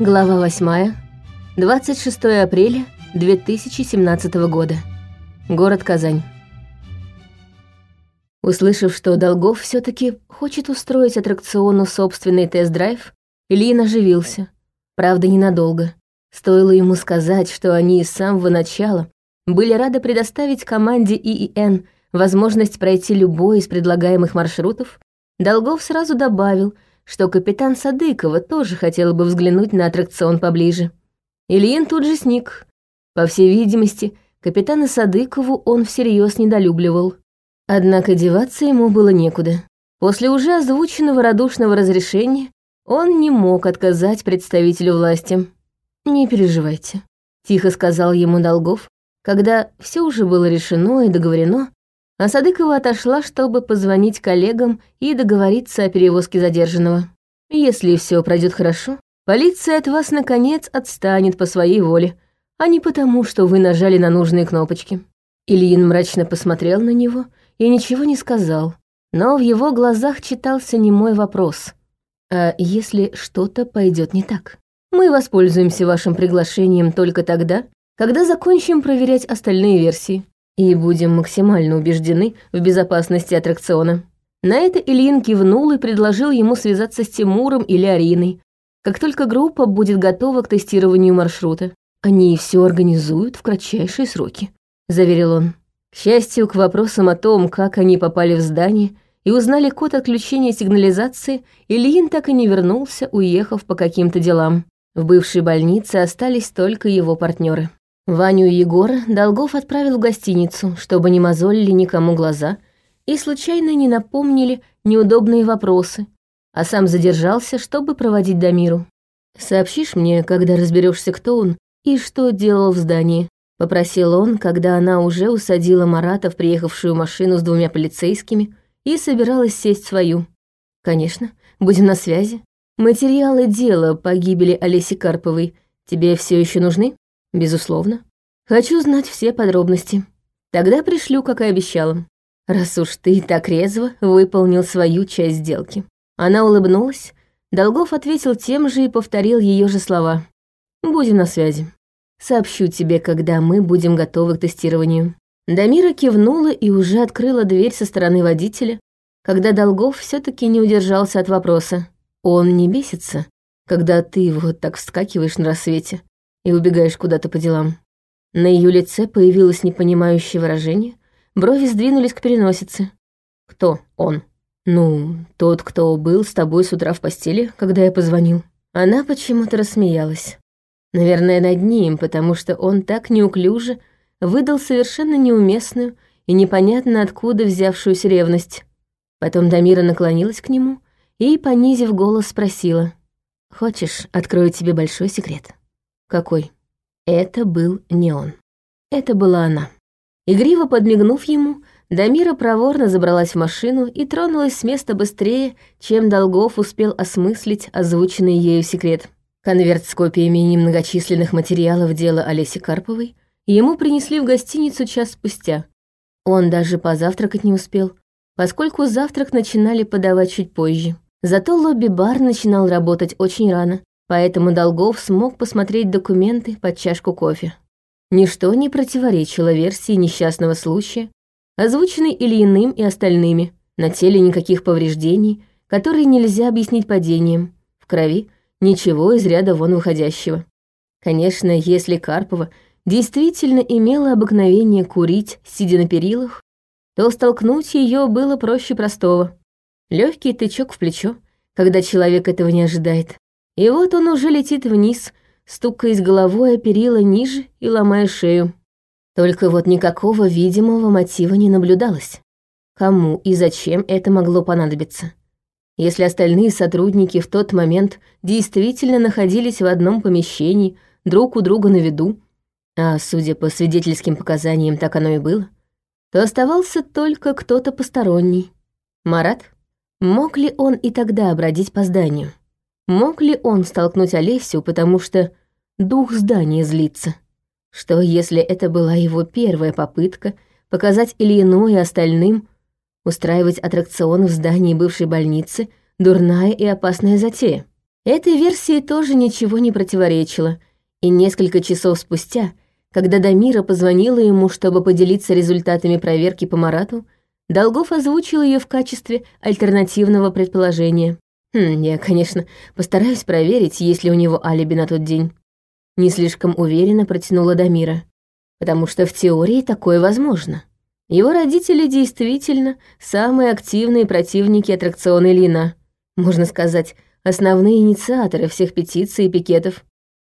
Глава 8. 26 апреля 2017 года. Город Казань. Услышав, что Долгов все таки хочет устроить аттракциону собственный тест-драйв, Ильин оживился. Правда, ненадолго. Стоило ему сказать, что они с самого начала были рады предоставить команде ИИН возможность пройти любой из предлагаемых маршрутов, Долгов сразу добавил, что капитан Садыкова тоже хотела бы взглянуть на аттракцион поближе. Ильин тут же сник. По всей видимости, капитана Садыкову он всерьез недолюбливал. Однако деваться ему было некуда. После уже озвученного радушного разрешения он не мог отказать представителю власти. «Не переживайте», — тихо сказал ему Долгов, когда все уже было решено и договорено, а Садыкова отошла, чтобы позвонить коллегам и договориться о перевозке задержанного. Если все пройдет хорошо, полиция от вас, наконец, отстанет по своей воле, а не потому, что вы нажали на нужные кнопочки. Ильин мрачно посмотрел на него и ничего не сказал, но в его глазах читался немой вопрос. А если что-то пойдет не так? Мы воспользуемся вашим приглашением только тогда, когда закончим проверять остальные версии и будем максимально убеждены в безопасности аттракциона. На это Ильин кивнул и предложил ему связаться с Тимуром или Ариной, как только группа будет готова к тестированию маршрута. Они все организуют в кратчайшие сроки, заверил он. К счастью, к вопросам о том, как они попали в здание и узнали код отключения сигнализации, Ильин так и не вернулся, уехав по каким-то делам. В бывшей больнице остались только его партнеры. Ваню и Егора Долгов отправил в гостиницу, чтобы не мозолили никому глаза и случайно не напомнили неудобные вопросы, а сам задержался, чтобы проводить Дамиру. «Сообщишь мне, когда разберешься, кто он и что делал в здании?» — попросил он, когда она уже усадила Марата в приехавшую машину с двумя полицейскими и собиралась сесть в свою. «Конечно, будем на связи. Материалы дела по гибели Олеси Карповой тебе все еще нужны?» Безусловно. Хочу знать все подробности. Тогда пришлю, как и обещала. Раз уж ты так резво выполнил свою часть сделки. Она улыбнулась. Долгов ответил тем же и повторил ее же слова. Будем на связи. Сообщу тебе, когда мы будем готовы к тестированию. Дамира кивнула и уже открыла дверь со стороны водителя, когда Долгов все таки не удержался от вопроса. Он не бесится, когда ты вот так вскакиваешь на рассвете и убегаешь куда-то по делам». На ее лице появилось непонимающее выражение, брови сдвинулись к переносице. «Кто он?» «Ну, тот, кто был с тобой с утра в постели, когда я позвонил». Она почему-то рассмеялась. Наверное, над ним, потому что он так неуклюже выдал совершенно неуместную и непонятно откуда взявшуюся ревность. Потом Дамира наклонилась к нему и, понизив голос, спросила. «Хочешь, открою тебе большой секрет?» Какой? Это был не он. Это была она. Игриво подмигнув ему, Дамира проворно забралась в машину и тронулась с места быстрее, чем Долгов успел осмыслить озвученный ею секрет. Конверт с копиями немногочисленных материалов дела Олеси Карповой ему принесли в гостиницу час спустя. Он даже позавтракать не успел, поскольку завтрак начинали подавать чуть позже. Зато лобби-бар начинал работать очень рано, поэтому Долгов смог посмотреть документы под чашку кофе. Ничто не противоречило версии несчастного случая, озвученной Ильиным и остальными. На теле никаких повреждений, которые нельзя объяснить падением. В крови ничего из ряда вон выходящего. Конечно, если Карпова действительно имела обыкновение курить, сидя на перилах, то столкнуть ее было проще простого. Легкий тычок в плечо, когда человек этого не ожидает. И вот он уже летит вниз, стукаясь головой о перила ниже и ломая шею. Только вот никакого видимого мотива не наблюдалось. Кому и зачем это могло понадобиться? Если остальные сотрудники в тот момент действительно находились в одном помещении, друг у друга на виду, а судя по свидетельским показаниям так оно и было, то оставался только кто-то посторонний. Марат? Мог ли он и тогда бродить по зданию? Мог ли он столкнуть Олесю, потому что дух здания злится? Что, если это была его первая попытка показать Ильину и остальным, устраивать аттракцион в здании бывшей больницы, дурная и опасная затея? Этой версии тоже ничего не противоречило, и несколько часов спустя, когда Дамира позвонила ему, чтобы поделиться результатами проверки по Марату, Долгов озвучил ее в качестве альтернативного предположения. Хм, я, конечно, постараюсь проверить, есть ли у него алиби на тот день. Не слишком уверенно протянула Дамира, потому что в теории такое возможно. Его родители действительно самые активные противники аттракциона Лина. Можно сказать, основные инициаторы всех петиций и пикетов.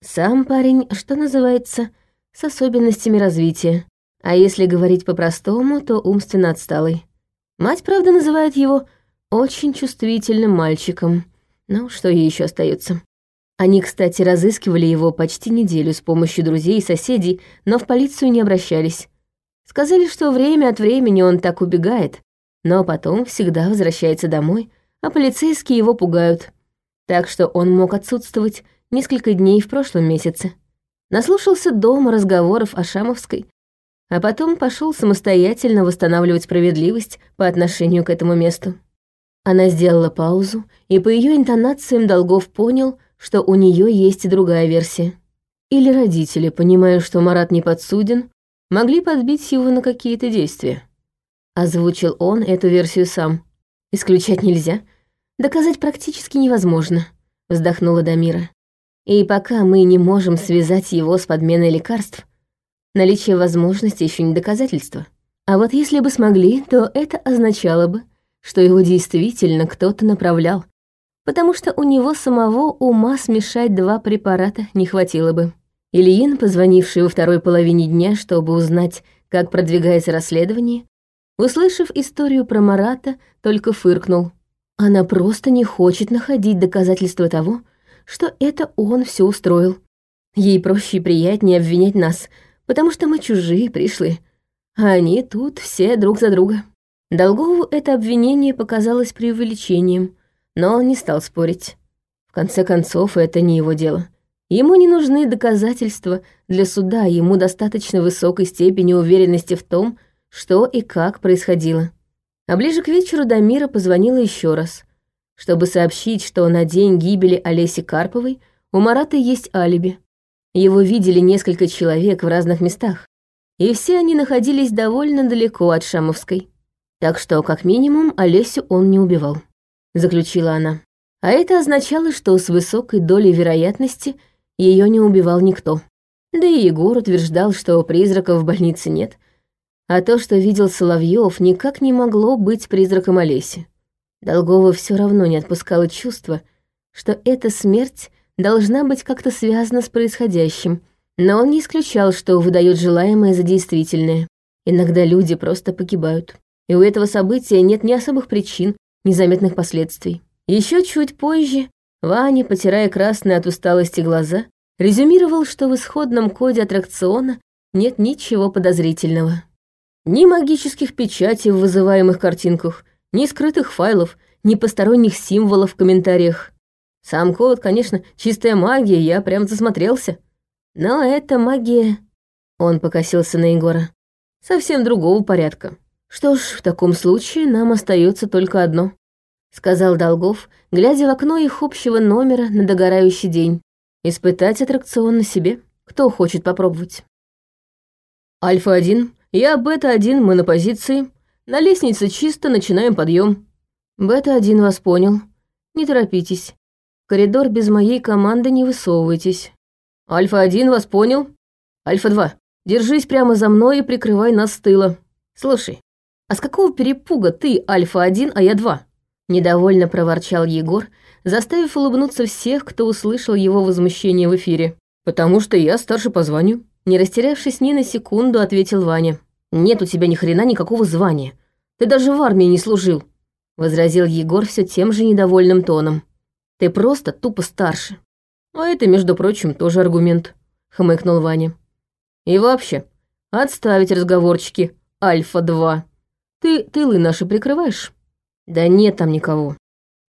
Сам парень, что называется, с особенностями развития. А если говорить по-простому, то умственно отсталый. Мать, правда, называет его очень чувствительным мальчиком. Ну, что ей еще остается? Они, кстати, разыскивали его почти неделю с помощью друзей и соседей, но в полицию не обращались. Сказали, что время от времени он так убегает, но потом всегда возвращается домой, а полицейские его пугают. Так что он мог отсутствовать несколько дней в прошлом месяце. Наслушался дома разговоров о Шамовской, а потом пошел самостоятельно восстанавливать справедливость по отношению к этому месту. Она сделала паузу, и по ее интонациям Долгов понял, что у нее есть и другая версия. Или родители, понимая, что Марат не подсуден, могли подбить его на какие-то действия. Озвучил он эту версию сам. Исключать нельзя, доказать практически невозможно, вздохнула Дамира. И пока мы не можем связать его с подменой лекарств, наличие возможности еще не доказательство. А вот если бы смогли, то это означало бы, что его действительно кто-то направлял, потому что у него самого ума смешать два препарата не хватило бы. Ильин, позвонивший во второй половине дня, чтобы узнать, как продвигается расследование, услышав историю про Марата, только фыркнул. Она просто не хочет находить доказательства того, что это он все устроил. Ей проще и приятнее обвинять нас, потому что мы чужие пришли, а они тут все друг за друга. Долгову это обвинение показалось преувеличением, но он не стал спорить. В конце концов, это не его дело. Ему не нужны доказательства для суда, ему достаточно высокой степени уверенности в том, что и как происходило. А ближе к вечеру Дамира позвонила еще раз, чтобы сообщить, что на день гибели Олеси Карповой у Марата есть алиби. Его видели несколько человек в разных местах, и все они находились довольно далеко от Шамовской. Так что, как минимум, Олесю он не убивал, заключила она. А это означало, что с высокой долей вероятности ее не убивал никто. Да и Егор утверждал, что призраков в больнице нет, а то, что видел Соловьев, никак не могло быть призраком Олеси. Долгова все равно не отпускало чувство, что эта смерть должна быть как-то связана с происходящим, но он не исключал, что выдает желаемое за действительное. Иногда люди просто погибают и у этого события нет ни особых причин, ни заметных последствий. Еще чуть позже Ваня, потирая красные от усталости глаза, резюмировал, что в исходном коде аттракциона нет ничего подозрительного. Ни магических печатей в вызываемых картинках, ни скрытых файлов, ни посторонних символов в комментариях. Сам код, конечно, чистая магия, я прям засмотрелся. Но эта магия... Он покосился на Егора. Совсем другого порядка. «Что ж, в таком случае нам остается только одно», — сказал Долгов, глядя в окно их общего номера на догорающий день. «Испытать аттракцион на себе. Кто хочет попробовать?» «Альфа-1, я Бета-1, мы на позиции. На лестнице чисто, начинаем подъем. Бета-1 вас понял. Не торопитесь. В коридор без моей команды не высовывайтесь. Альфа-1 вас понял. Альфа-2, держись прямо за мной и прикрывай нас с тыла. Слушай, «А с какого перепуга ты Альфа-1, а я 2?» Недовольно проворчал Егор, заставив улыбнуться всех, кто услышал его возмущение в эфире. «Потому что я старше по званию». Не растерявшись ни на секунду, ответил Ваня. «Нет у тебя ни хрена никакого звания. Ты даже в армии не служил», — возразил Егор все тем же недовольным тоном. «Ты просто тупо старше». «А это, между прочим, тоже аргумент», — хмыкнул Ваня. «И вообще, отставить разговорчики, Альфа-2». Ты тылы наши прикрываешь? Да нет там никого.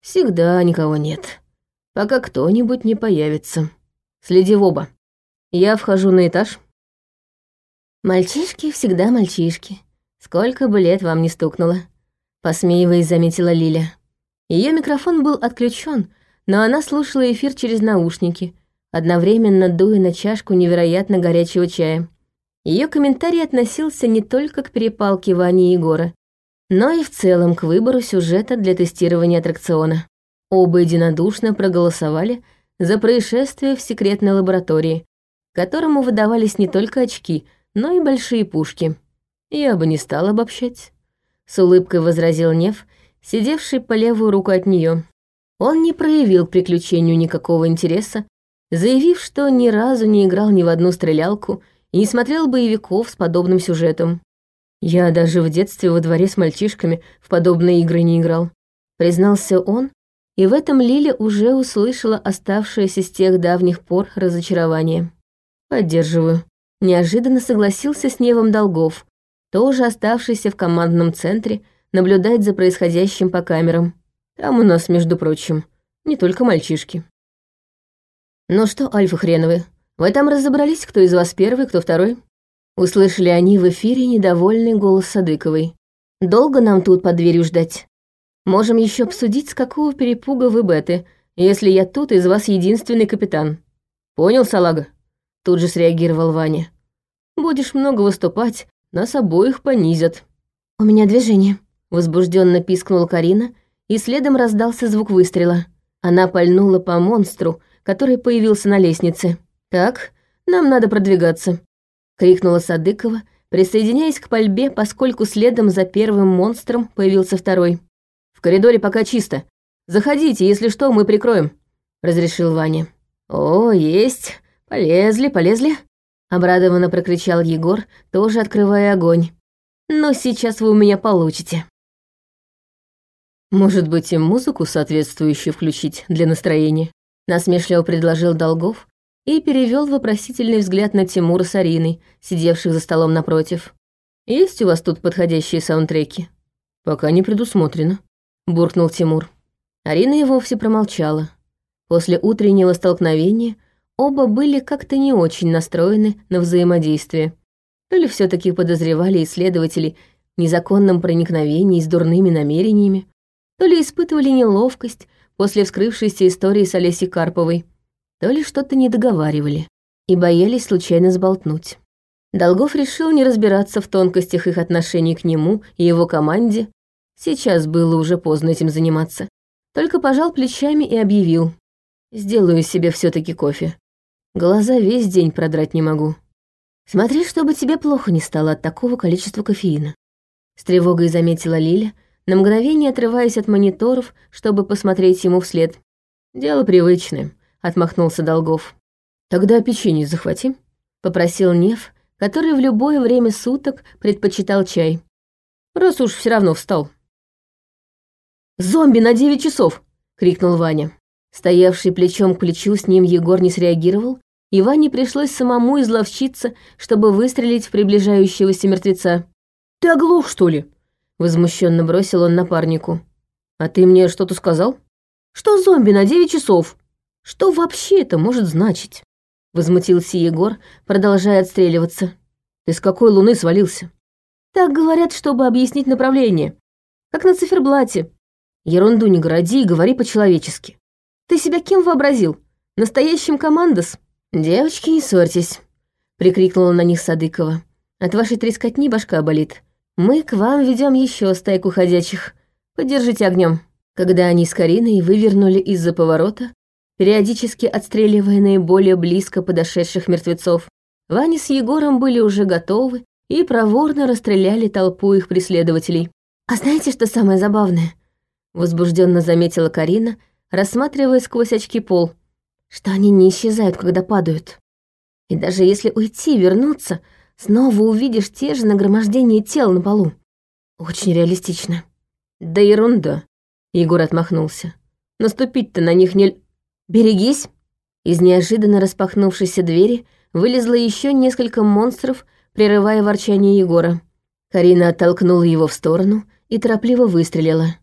Всегда никого нет. Пока кто-нибудь не появится. Следи в оба. Я вхожу на этаж. Мальчишки всегда мальчишки. Сколько бы лет вам не стукнуло. Посмеиваясь, заметила Лиля. Ее микрофон был отключен, но она слушала эфир через наушники, одновременно дуя на чашку невероятно горячего чая. Ее комментарий относился не только к перепалке Вани и Егора, но и в целом к выбору сюжета для тестирования аттракциона. Оба единодушно проголосовали за происшествие в секретной лаборатории, которому выдавались не только очки, но и большие пушки. Я бы не стал обобщать. С улыбкой возразил Нев, сидевший по левую руку от нее. Он не проявил к приключению никакого интереса, заявив, что ни разу не играл ни в одну стрелялку и не смотрел боевиков с подобным сюжетом. Я даже в детстве во дворе с мальчишками в подобные игры не играл. Признался он, и в этом Лиля уже услышала оставшееся с тех давних пор разочарование. «Поддерживаю». Неожиданно согласился с Невом Долгов, тоже оставшийся в командном центре, наблюдать за происходящим по камерам. Там у нас, между прочим, не только мальчишки. «Ну что, альфа хреновые, вы там разобрались, кто из вас первый, кто второй?» Услышали они в эфире недовольный голос Садыковой. «Долго нам тут под дверью ждать? Можем еще обсудить, с какого перепуга вы беты, если я тут из вас единственный капитан». «Понял, салага?» Тут же среагировал Ваня. «Будешь много выступать, нас обоих понизят». «У меня движение», — возбужденно пискнула Карина, и следом раздался звук выстрела. Она пальнула по монстру, который появился на лестнице. «Так, нам надо продвигаться», — крикнула Садыкова, присоединяясь к пальбе, поскольку следом за первым монстром появился второй. «В коридоре пока чисто. Заходите, если что, мы прикроем», — разрешил Ваня. «О, есть. Полезли, полезли», — обрадованно прокричал Егор, тоже открывая огонь. «Но сейчас вы у меня получите». «Может быть, и музыку соответствующую включить для настроения?» — насмешливо предложил Долгов, и перевел вопросительный взгляд на Тимура с Ариной, сидевших за столом напротив. «Есть у вас тут подходящие саундтреки?» «Пока не предусмотрено», — буркнул Тимур. Арина и вовсе промолчала. После утреннего столкновения оба были как-то не очень настроены на взаимодействие. То ли все таки подозревали исследователей в незаконном проникновении с дурными намерениями, то ли испытывали неловкость после вскрывшейся истории с Олесей Карповой, то ли что-то не договаривали и боялись случайно сболтнуть. Долгов решил не разбираться в тонкостях их отношений к нему и его команде. Сейчас было уже поздно этим заниматься. Только пожал плечами и объявил. «Сделаю себе все таки кофе. Глаза весь день продрать не могу. Смотри, чтобы тебе плохо не стало от такого количества кофеина». С тревогой заметила Лиля, на мгновение отрываясь от мониторов, чтобы посмотреть ему вслед. «Дело привычное отмахнулся Долгов. Тогда печенье захватим, попросил Нев, который в любое время суток предпочитал чай. Раз уж все равно встал. «Зомби на девять часов!» — крикнул Ваня. Стоявший плечом к плечу с ним Егор не среагировал, и Ване пришлось самому изловчиться, чтобы выстрелить в приближающегося мертвеца. «Ты оглох, что ли?» — возмущенно бросил он напарнику. «А ты мне что-то сказал?» «Что зомби на девять часов?» Что вообще это может значить? Возмутился Егор, продолжая отстреливаться. Ты с какой луны свалился? Так говорят, чтобы объяснить направление. Как на циферблате. Ерунду не городи и говори по-человечески. Ты себя кем вообразил? Настоящим командос? Девочки, не ссорьтесь, прикрикнула на них Садыкова. От вашей трескотни башка болит. Мы к вам ведем еще стайку ходячих. Подержите огнем. Когда они с Кариной вывернули из-за поворота, периодически отстреливая наиболее близко подошедших мертвецов. Ваня с Егором были уже готовы и проворно расстреляли толпу их преследователей. «А знаете, что самое забавное?» — возбужденно заметила Карина, рассматривая сквозь очки пол, что они не исчезают, когда падают. И даже если уйти, вернуться, снова увидишь те же нагромождения тел на полу. Очень реалистично. Да ерунда, Егор отмахнулся. Наступить-то на них не... «Берегись!» Из неожиданно распахнувшейся двери вылезло еще несколько монстров, прерывая ворчание Егора. Карина оттолкнула его в сторону и торопливо выстрелила.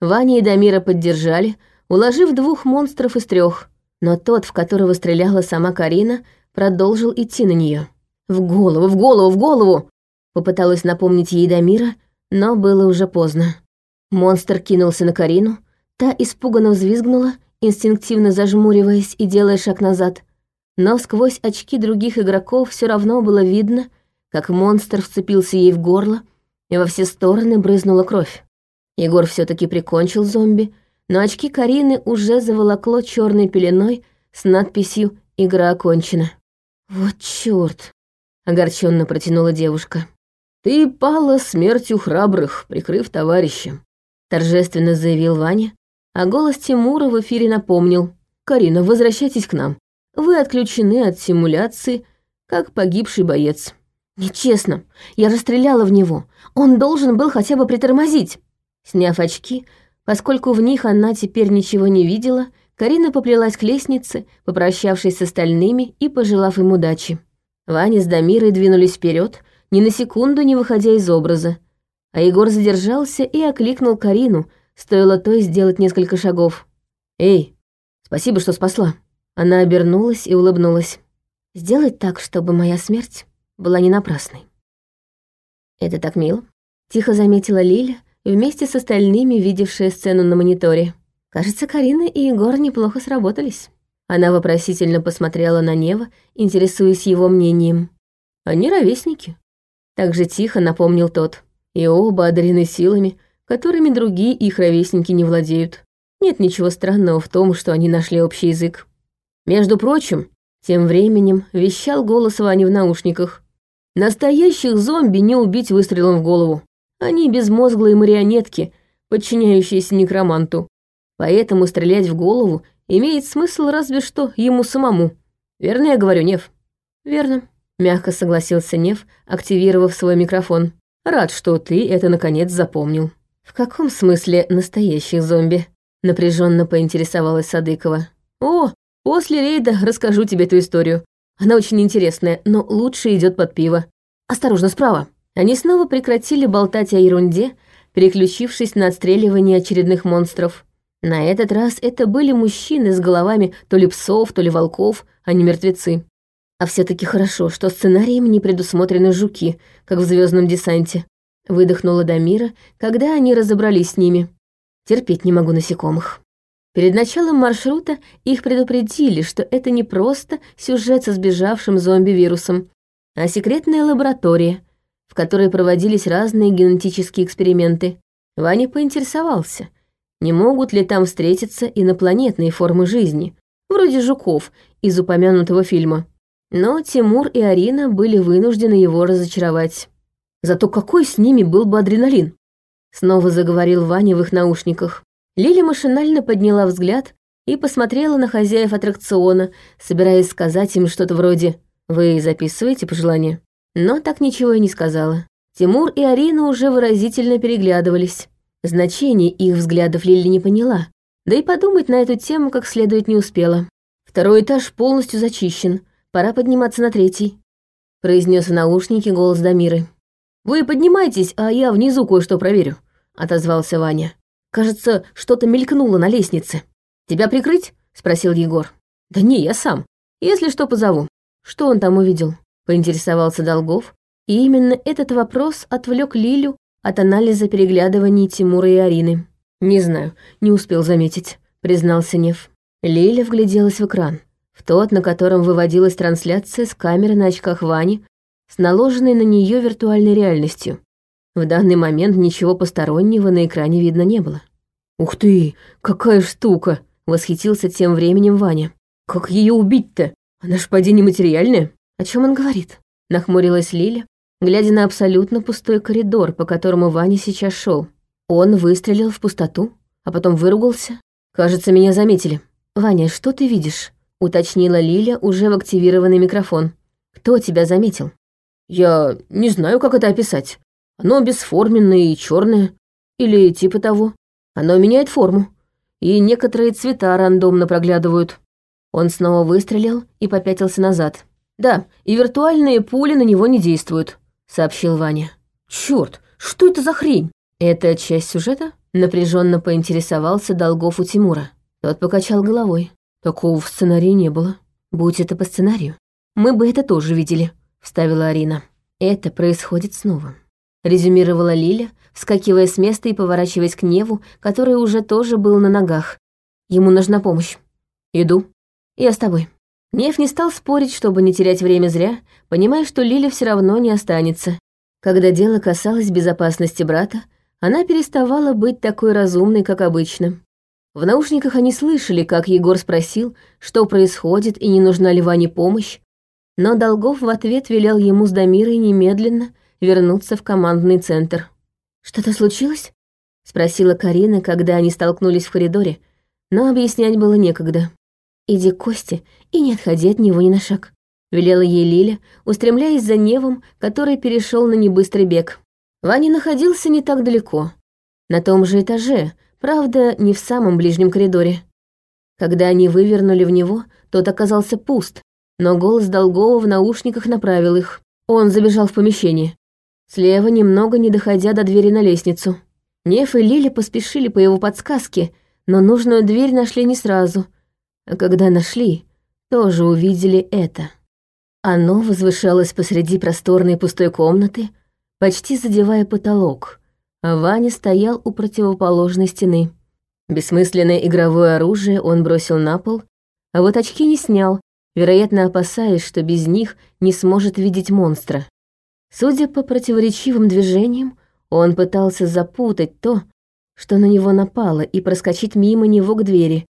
Ваня и Дамира поддержали, уложив двух монстров из трех, но тот, в которого стреляла сама Карина, продолжил идти на нее. «В голову, в голову, в голову!» Попыталась напомнить ей Дамира, но было уже поздно. Монстр кинулся на Карину, та испуганно взвизгнула инстинктивно зажмуриваясь и делая шаг назад. Но сквозь очки других игроков все равно было видно, как монстр вцепился ей в горло, и во все стороны брызнула кровь. Егор все таки прикончил зомби, но очки Карины уже заволокло черной пеленой с надписью «Игра окончена». «Вот чёрт!» — огорченно протянула девушка. «Ты пала смертью храбрых, прикрыв товарища», — торжественно заявил Ваня, а голос Тимура в эфире напомнил. «Карина, возвращайтесь к нам. Вы отключены от симуляции, как погибший боец». «Нечестно. Я расстреляла в него. Он должен был хотя бы притормозить». Сняв очки, поскольку в них она теперь ничего не видела, Карина поплелась к лестнице, попрощавшись с остальными и пожелав им удачи. Ваня с Дамирой двинулись вперед, ни на секунду не выходя из образа. А Егор задержался и окликнул Карину, стоило той сделать несколько шагов. «Эй, спасибо, что спасла». Она обернулась и улыбнулась. «Сделать так, чтобы моя смерть была не напрасной». «Это так мило», — тихо заметила Лиля, вместе с остальными видевшая сцену на мониторе. Кажется, Карина и Егор неплохо сработались. Она вопросительно посмотрела на Нева, интересуясь его мнением. «Они ровесники», — так же тихо напомнил тот. «И оба одарены силами, которыми другие их ровесники не владеют. Нет ничего странного в том, что они нашли общий язык. Между прочим, тем временем вещал голос Вани в наушниках. Настоящих зомби не убить выстрелом в голову. Они безмозглые марионетки, подчиняющиеся некроманту. Поэтому стрелять в голову имеет смысл разве что ему самому. Верно я говорю, Нев? Верно, мягко согласился Нев, активировав свой микрофон. Рад, что ты это наконец запомнил. В каком смысле настоящих зомби? Напряженно поинтересовалась Садыкова. О, после рейда расскажу тебе эту историю. Она очень интересная, но лучше идет под пиво. Осторожно, справа. Они снова прекратили болтать о ерунде, переключившись на отстреливание очередных монстров. На этот раз это были мужчины с головами то ли псов, то ли волков, а не мертвецы. А все таки хорошо, что сценарием не предусмотрены жуки, как в звездном десанте. Выдохнула Дамира, когда они разобрались с ними. Терпеть не могу насекомых. Перед началом маршрута их предупредили, что это не просто сюжет со сбежавшим зомби-вирусом, а секретная лаборатория, в которой проводились разные генетические эксперименты. Ваня поинтересовался — не могут ли там встретиться инопланетные формы жизни, вроде жуков из упомянутого фильма. Но Тимур и Арина были вынуждены его разочаровать. Зато какой с ними был бы адреналин? Снова заговорил Ваня в их наушниках. Лиля машинально подняла взгляд и посмотрела на хозяев аттракциона, собираясь сказать им что-то вроде «Вы записываете пожелания?» Но так ничего и не сказала. Тимур и Арина уже выразительно переглядывались. Значение их взглядов Лили не поняла, да и подумать на эту тему как следует не успела. Второй этаж полностью зачищен, пора подниматься на третий, произнес в наушнике голос Дамиры. Вы поднимайтесь, а я внизу кое-что проверю, отозвался Ваня. Кажется, что-то мелькнуло на лестнице. Тебя прикрыть? спросил Егор. Да не, я сам. Если что, позову. Что он там увидел? поинтересовался Долгов, и именно этот вопрос отвлек Лилю от анализа переглядываний Тимура и Арины. «Не знаю, не успел заметить», — признался Нев. Лиля вгляделась в экран, в тот, на котором выводилась трансляция с камеры на очках Вани, с наложенной на нее виртуальной реальностью. В данный момент ничего постороннего на экране видно не было. «Ух ты, какая штука!» — восхитился тем временем Ваня. «Как ее убить-то? Она ж поди нематериальная». «О чем он говорит?» — нахмурилась Лиля, глядя на абсолютно пустой коридор, по которому Ваня сейчас шел. Он выстрелил в пустоту, а потом выругался. «Кажется, меня заметили». «Ваня, что ты видишь?» — уточнила Лиля уже в активированный микрофон. «Кто тебя заметил?» «Я не знаю, как это описать. Оно бесформенное и черное. Или типа того. Оно меняет форму. И некоторые цвета рандомно проглядывают». Он снова выстрелил и попятился назад. «Да, и виртуальные пули на него не действуют сообщил Ваня. Черт, что это за хрень? Это часть сюжета? Напряженно поинтересовался Долгов у Тимура. Тот покачал головой. Такого в сценарии не было. Будь это по сценарию, мы бы это тоже видели, вставила Арина. Это происходит снова. Резюмировала Лиля, вскакивая с места и поворачиваясь к Неву, который уже тоже был на ногах. Ему нужна помощь. Иду. Я с тобой». Нев не стал спорить, чтобы не терять время зря, понимая, что Лиля все равно не останется. Когда дело касалось безопасности брата, она переставала быть такой разумной, как обычно. В наушниках они слышали, как Егор спросил, что происходит и не нужна ли Ване помощь, но Долгов в ответ велел ему с Дамирой немедленно вернуться в командный центр. «Что-то случилось?» — спросила Карина, когда они столкнулись в коридоре, но объяснять было некогда. «Иди к Косте и не отходи от него ни на шаг», — велела ей Лиля, устремляясь за Невом, который перешел на небыстрый бег. Ваня находился не так далеко, на том же этаже, правда, не в самом ближнем коридоре. Когда они вывернули в него, тот оказался пуст, но голос Долгова в наушниках направил их. Он забежал в помещение. Слева, немного не доходя до двери на лестницу. Неф и Лили поспешили по его подсказке, но нужную дверь нашли не сразу. А когда нашли, тоже увидели это. Оно возвышалось посреди просторной пустой комнаты, почти задевая потолок, а Ваня стоял у противоположной стены. Бессмысленное игровое оружие он бросил на пол, а вот очки не снял, вероятно, опасаясь, что без них не сможет видеть монстра. Судя по противоречивым движениям, он пытался запутать то, что на него напало, и проскочить мимо него к двери,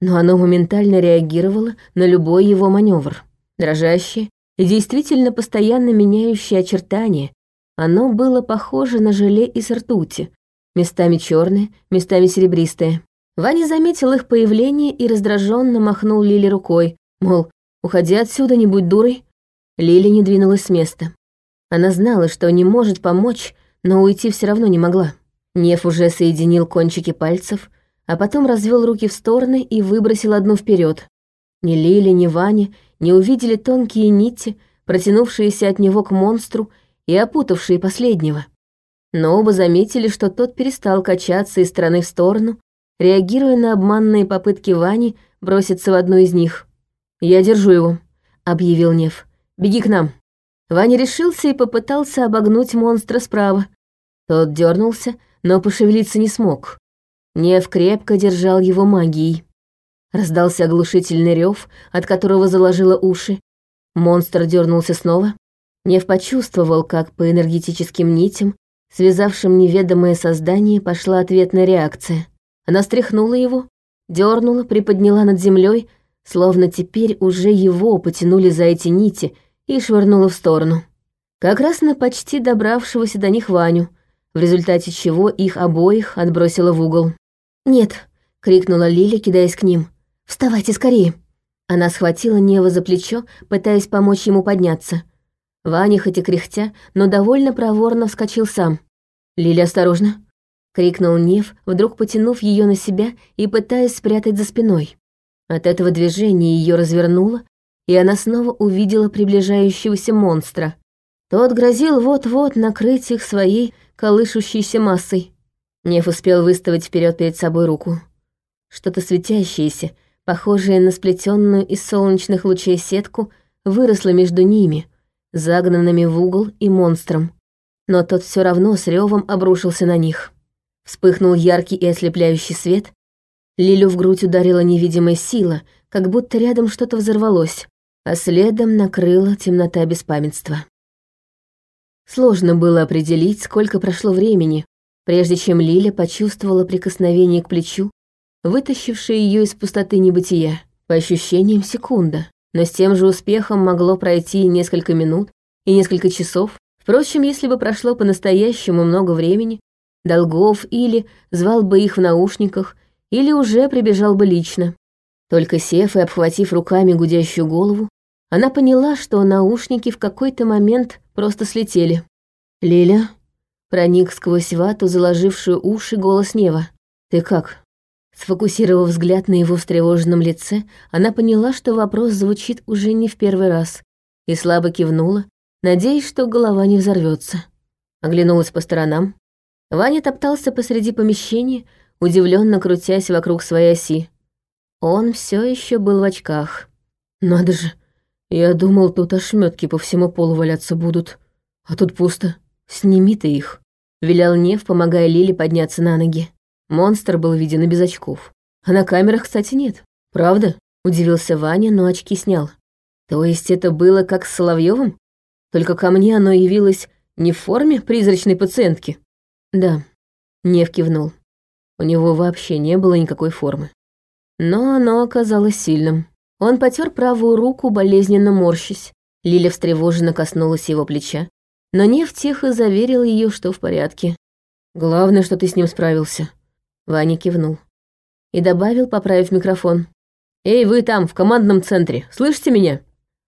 но оно моментально реагировало на любой его маневр. Дрожащее и действительно постоянно меняющее очертания, оно было похоже на желе из ртути, местами черное, местами серебристое. Ваня заметил их появление и раздраженно махнул Лили рукой, мол, уходи отсюда, не будь дурой. Лили не двинулась с места. Она знала, что не может помочь, но уйти все равно не могла. Неф уже соединил кончики пальцев, а потом развел руки в стороны и выбросил одну вперед. Ни Лили, ни Ваня не увидели тонкие нити, протянувшиеся от него к монстру и опутавшие последнего. Но оба заметили, что тот перестал качаться из стороны в сторону, реагируя на обманные попытки Вани броситься в одну из них. «Я держу его», — объявил Нев. «Беги к нам». Ваня решился и попытался обогнуть монстра справа. Тот дернулся, но пошевелиться не смог. Нев крепко держал его магией. Раздался оглушительный рев, от которого заложило уши. Монстр дернулся снова. Нев почувствовал, как по энергетическим нитям, связавшим неведомое создание, пошла ответная реакция. Она стряхнула его, дернула, приподняла над землей, словно теперь уже его потянули за эти нити — и швырнула в сторону. Как раз на почти добравшегося до них Ваню, в результате чего их обоих отбросило в угол. «Нет!» — крикнула Лиля, кидаясь к ним. «Вставайте скорее!» Она схватила Нева за плечо, пытаясь помочь ему подняться. Ваня, хоть и кряхтя, но довольно проворно вскочил сам. «Лиля, осторожно!» — крикнул Нев, вдруг потянув ее на себя и пытаясь спрятать за спиной. От этого движения ее развернуло, и она снова увидела приближающегося монстра. Тот грозил вот-вот накрыть их своей колышущейся массой. Неф успел выставить вперед перед собой руку. Что-то светящееся, похожее на сплетенную из солнечных лучей сетку, выросло между ними, загнанными в угол и монстром. Но тот все равно с ревом обрушился на них. Вспыхнул яркий и ослепляющий свет. Лилю в грудь ударила невидимая сила, как будто рядом что-то взорвалось а следом накрыла темнота беспамятства. Сложно было определить, сколько прошло времени, прежде чем Лиля почувствовала прикосновение к плечу, вытащившее ее из пустоты небытия. По ощущениям, секунда. Но с тем же успехом могло пройти несколько минут и несколько часов. Впрочем, если бы прошло по-настоящему много времени, Долгов или звал бы их в наушниках, или уже прибежал бы лично. Только сев и обхватив руками гудящую голову, она поняла, что наушники в какой-то момент просто слетели. «Лиля?» Проник сквозь вату, заложившую уши, голос Нева. «Ты как?» Сфокусировав взгляд на его встревоженном лице, она поняла, что вопрос звучит уже не в первый раз, и слабо кивнула, надеясь, что голова не взорвется. Оглянулась по сторонам. Ваня топтался посреди помещения, удивленно крутясь вокруг своей оси. Он все еще был в очках. Надо же, я думал, тут ошметки по всему полу валяться будут. А тут пусто. Сними ты их. Вилял Нев, помогая Лиле подняться на ноги. Монстр был виден и без очков. А на камерах, кстати, нет. Правда? Удивился Ваня, но очки снял. То есть это было как с Соловьевым? Только ко мне оно явилось не в форме призрачной пациентки? Да. Нев кивнул. У него вообще не было никакой формы. Но оно оказалось сильным. Он потер правую руку, болезненно морщись. Лиля встревоженно коснулась его плеча, но Нев тихо заверил ее, что в порядке. «Главное, что ты с ним справился». Ваня кивнул. И добавил, поправив микрофон. «Эй, вы там, в командном центре, слышите меня?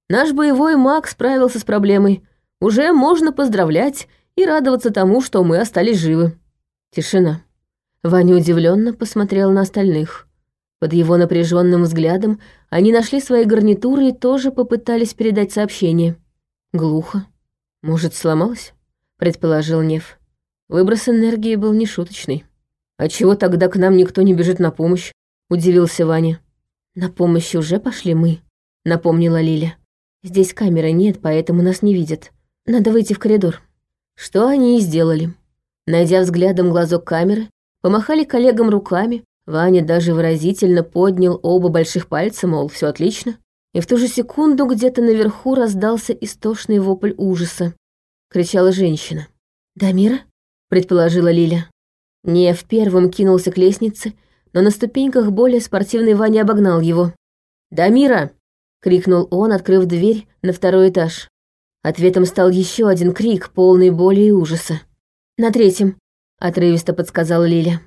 Наш боевой маг справился с проблемой. Уже можно поздравлять и радоваться тому, что мы остались живы». Тишина. Ваня удивленно посмотрел на остальных. Под его напряженным взглядом они нашли свои гарнитуры и тоже попытались передать сообщение. Глухо. «Может, сломалось?» — предположил Нев. Выброс энергии был нешуточный. «А чего тогда к нам никто не бежит на помощь?» — удивился Ваня. «На помощь уже пошли мы», — напомнила Лиля. «Здесь камеры нет, поэтому нас не видят. Надо выйти в коридор». Что они и сделали. Найдя взглядом глазок камеры, помахали коллегам руками, Ваня даже выразительно поднял оба больших пальца, мол, все отлично. И в ту же секунду где-то наверху раздался истошный вопль ужаса. Кричала женщина. «Дамира?» — предположила Лиля. Нев первым кинулся к лестнице, но на ступеньках более спортивный Ваня обогнал его. «Дамира!» — крикнул он, открыв дверь на второй этаж. Ответом стал еще один крик, полный боли и ужаса. «На третьем», — отрывисто подсказала Лиля.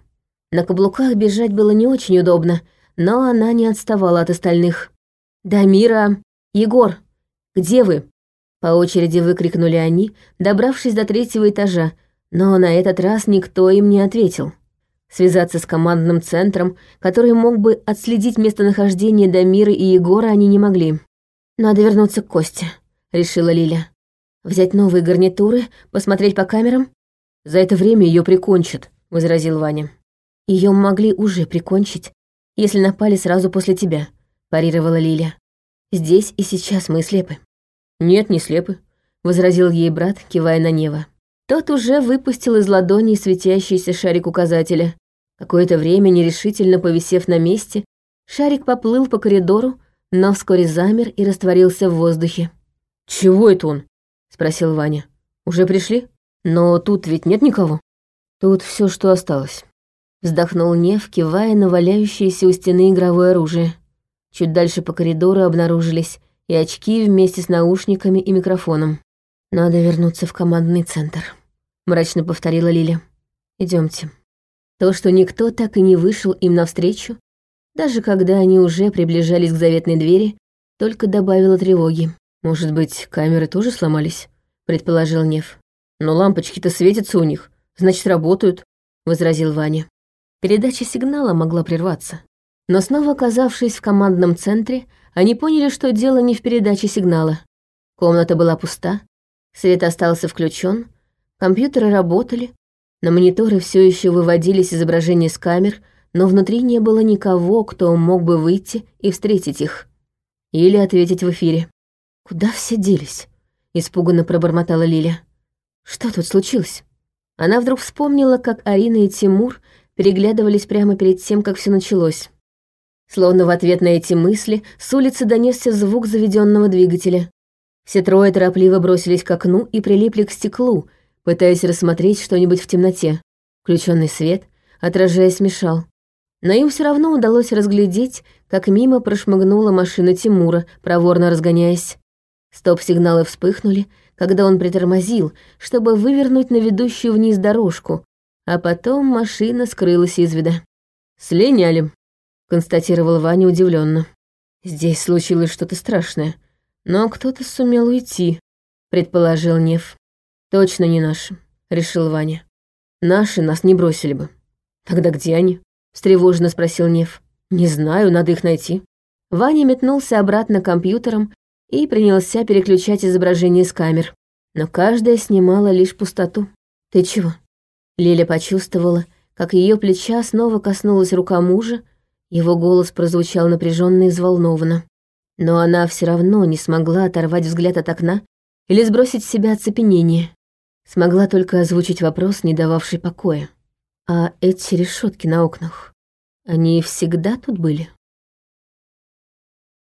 На каблуках бежать было не очень удобно, но она не отставала от остальных. «Дамира! Егор! Где вы?» По очереди выкрикнули они, добравшись до третьего этажа, но на этот раз никто им не ответил. Связаться с командным центром, который мог бы отследить местонахождение Дамиры и Егора, они не могли. «Надо вернуться к Косте», — решила Лиля. «Взять новые гарнитуры, посмотреть по камерам?» «За это время ее прикончат», — возразил Ваня. Ее могли уже прикончить, если напали сразу после тебя, парировала Лиля. Здесь и сейчас мы слепы. Нет, не слепы, возразил ей брат, кивая на Нева. Тот уже выпустил из ладони светящийся шарик указателя. Какое-то время, нерешительно повисев на месте, шарик поплыл по коридору, но вскоре замер и растворился в воздухе. «Чего это он?» — спросил Ваня. «Уже пришли? Но тут ведь нет никого?» «Тут все, что осталось», Вздохнул Нев, кивая на валяющееся у стены игровое оружие. Чуть дальше по коридору обнаружились и очки вместе с наушниками и микрофоном. «Надо вернуться в командный центр», — мрачно повторила Лиля. Идемте. То, что никто так и не вышел им навстречу, даже когда они уже приближались к заветной двери, только добавило тревоги. «Может быть, камеры тоже сломались?» — предположил Нев. «Но лампочки-то светятся у них, значит, работают», — возразил Ваня. Передача сигнала могла прерваться. Но снова оказавшись в командном центре, они поняли, что дело не в передаче сигнала. Комната была пуста, свет остался включен, компьютеры работали, на мониторы все еще выводились изображения с камер, но внутри не было никого, кто мог бы выйти и встретить их. Или ответить в эфире. «Куда все делись?» — испуганно пробормотала Лиля. «Что тут случилось?» Она вдруг вспомнила, как Арина и Тимур переглядывались прямо перед тем, как все началось. Словно в ответ на эти мысли с улицы донесся звук заведенного двигателя. Все трое торопливо бросились к окну и прилипли к стеклу, пытаясь рассмотреть что-нибудь в темноте. Включенный свет, отражаясь, мешал. Но им все равно удалось разглядеть, как мимо прошмыгнула машина Тимура, проворно разгоняясь. Стоп-сигналы вспыхнули, когда он притормозил, чтобы вывернуть на ведущую вниз дорожку, а потом машина скрылась из вида. «Слиняли», — констатировал Ваня удивленно. «Здесь случилось что-то страшное, но кто-то сумел уйти», — предположил Нев. «Точно не наши», — решил Ваня. «Наши нас не бросили бы». «Тогда где они?» — встревоженно спросил Нев. «Не знаю, надо их найти». Ваня метнулся обратно к компьютерам и принялся переключать изображение с камер. Но каждая снимала лишь пустоту. «Ты чего?» Лиля почувствовала, как ее плеча снова коснулась рука мужа, его голос прозвучал напряженно и взволнованно. Но она все равно не смогла оторвать взгляд от окна или сбросить с себя оцепенение. Смогла только озвучить вопрос, не дававший покоя. А эти решетки на окнах? Они всегда тут были?